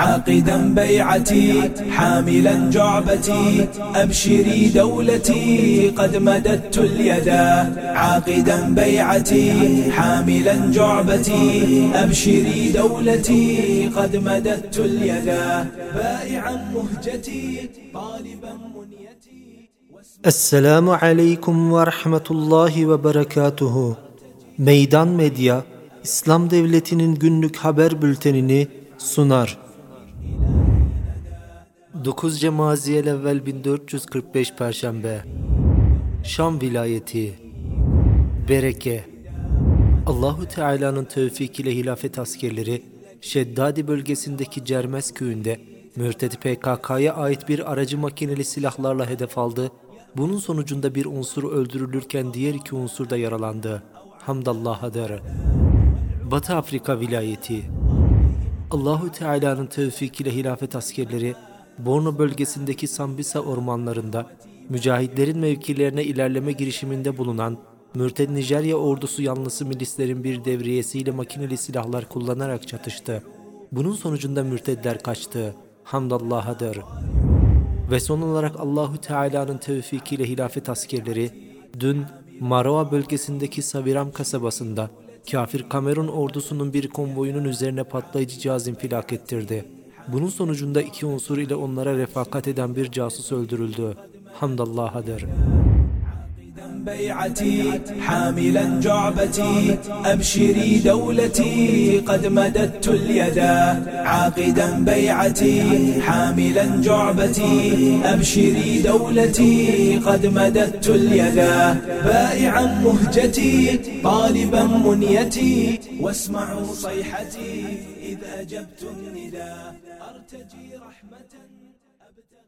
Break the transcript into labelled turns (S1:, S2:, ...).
S1: عاقدا بيعتي حاملا جعبتي أبشري دولتي قد مددت اليد عاقدا بيعتي حاملا جعبتي أبشري دولتي قد مددت اليد بائعا مهجتي طالبا منيتي
S2: Aleyküm ve Rahmetullahi ve Berekatuhu. Meydan Medya, İslam Devleti'nin günlük haber bültenini sunar. 9 Cemaziyel evvel 1445 Perşembe Şam vilayeti Bereke Allahu Teala'nın tevfik ile hilafet askerleri Şeddadi bölgesindeki Cermes köyünde Mürtedi PKK'ya ait bir aracı makineli silahlarla hedef aldı. Bunun sonucunda bir unsur öldürülürken diğer iki unsur da yaralandı. Hamdallah'a der. Batı Afrika vilayeti Allahu Teala'nın tevfik ile hilafet askerleri Borno bölgesindeki Sambisa ormanlarında mücahitlerin mevkilerine ilerleme girişiminde bulunan Mürted Nijerya ordusu yanlısı milislerin bir devriyesiyle makineli silahlar kullanarak çatıştı. Bunun sonucunda mürtedler kaçtı. Hamdallah'adır. Ve son olarak Allahu Teala'nın tevfikiyle hilafet askerleri dün Maroa bölgesindeki Saviram kasabasında kafir Kamerun ordusunun bir konvoyunun üzerine patlayıcı cihaz infilak ettirdi. Bunun sonucunda iki unsur ile onlara refakat eden bir casus öldürüldü. Hamdallah'adır.
S1: بيعتي حاملا جعبتي أبشري دولتي قد مددت اليد عاقدا بيعتي حاملا جعبتي أبشري دولتي قد مددت اليد بائعا مهجتي طالبا منيتي واسمعوا صيحتي إذ أجبت النداء أرتجي رحمة أبتغي